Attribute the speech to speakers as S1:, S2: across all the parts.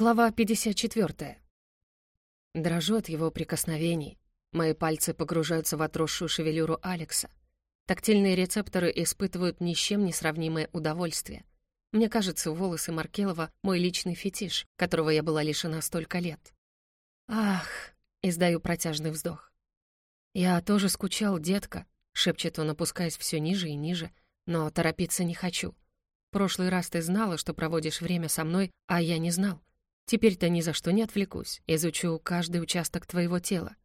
S1: Глава 54. Дрожу от его прикосновений. Мои пальцы погружаются в отросшую шевелюру Алекса. Тактильные рецепторы испытывают ни с чем не сравнимое удовольствие. Мне кажется, волосы Маркелова — мой личный фетиш, которого я была лишена столько лет. «Ах!» — издаю протяжный вздох. «Я тоже скучал, детка», — шепчет он, опускаясь все ниже и ниже, но торопиться не хочу. «Прошлый раз ты знала, что проводишь время со мной, а я не знал. Теперь-то ни за что не отвлекусь, изучу каждый участок твоего тела.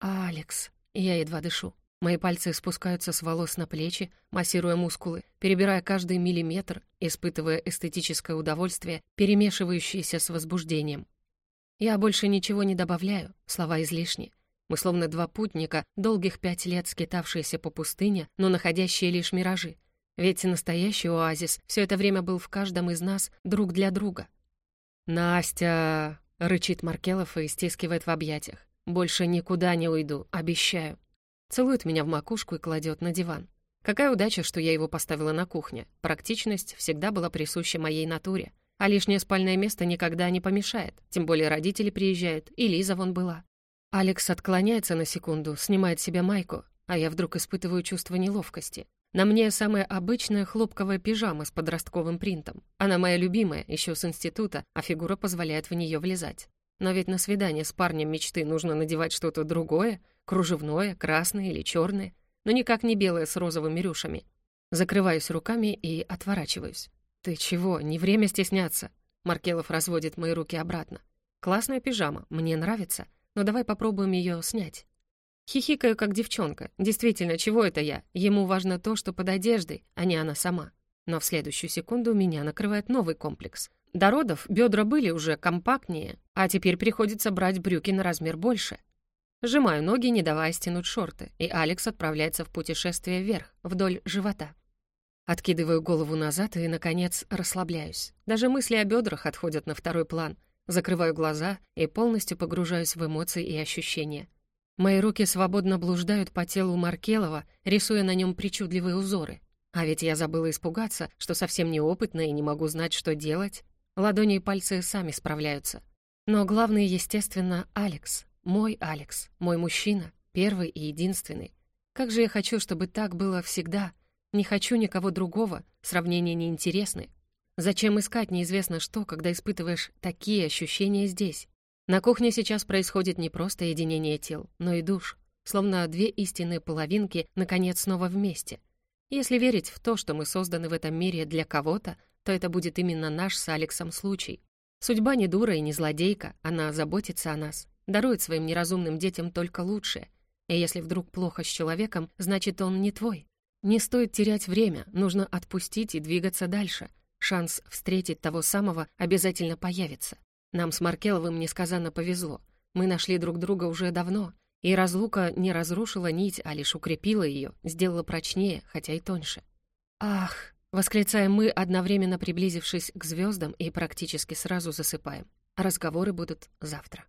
S1: Алекс, я едва дышу. Мои пальцы спускаются с волос на плечи, массируя мускулы, перебирая каждый миллиметр, испытывая эстетическое удовольствие, перемешивающееся с возбуждением. Я больше ничего не добавляю, слова излишни. Мы словно два путника, долгих пять лет скитавшиеся по пустыне, но находящие лишь миражи. Ведь настоящий оазис все это время был в каждом из нас друг для друга — «Настя!» — рычит Маркелов и стискивает в объятиях. «Больше никуда не уйду, обещаю». Целует меня в макушку и кладет на диван. Какая удача, что я его поставила на кухне. Практичность всегда была присуща моей натуре. А лишнее спальное место никогда не помешает. Тем более родители приезжают, и Лиза вон была. Алекс отклоняется на секунду, снимает себе майку, а я вдруг испытываю чувство неловкости. На мне самая обычная хлопковая пижама с подростковым принтом. Она моя любимая, еще с института, а фигура позволяет в нее влезать. Но ведь на свидание с парнем мечты нужно надевать что-то другое, кружевное, красное или черное, но никак не белое с розовыми рюшами. Закрываюсь руками и отворачиваюсь. «Ты чего? Не время стесняться!» Маркелов разводит мои руки обратно. «Классная пижама, мне нравится, но давай попробуем ее снять». Хихикаю, как девчонка. Действительно, чего это я? Ему важно то, что под одеждой, а не она сама. Но в следующую секунду меня накрывает новый комплекс. До родов бедра были уже компактнее, а теперь приходится брать брюки на размер больше. Сжимаю ноги, не давая стянуть шорты, и Алекс отправляется в путешествие вверх, вдоль живота. Откидываю голову назад и, наконец, расслабляюсь. Даже мысли о бедрах отходят на второй план. Закрываю глаза и полностью погружаюсь в эмоции и ощущения. Мои руки свободно блуждают по телу Маркелова, рисуя на нем причудливые узоры. А ведь я забыла испугаться, что совсем неопытна и не могу знать, что делать. Ладони и пальцы сами справляются. Но главный, естественно, Алекс. Мой Алекс. Мой мужчина. Первый и единственный. Как же я хочу, чтобы так было всегда. Не хочу никого другого. Сравнения неинтересны. Зачем искать неизвестно что, когда испытываешь такие ощущения здесь? На кухне сейчас происходит не просто единение тел, но и душ, словно две истинные половинки наконец снова вместе. Если верить в то, что мы созданы в этом мире для кого-то, то это будет именно наш с Алексом случай. Судьба не дура и не злодейка, она заботится о нас, дарует своим неразумным детям только лучшее. И если вдруг плохо с человеком, значит, он не твой. Не стоит терять время, нужно отпустить и двигаться дальше. Шанс встретить того самого обязательно появится. Нам с Маркеловым несказанно повезло. Мы нашли друг друга уже давно, и разлука не разрушила нить, а лишь укрепила ее, сделала прочнее, хотя и тоньше. «Ах!» — восклицаем мы, одновременно приблизившись к звездам и практически сразу засыпаем. Разговоры будут завтра.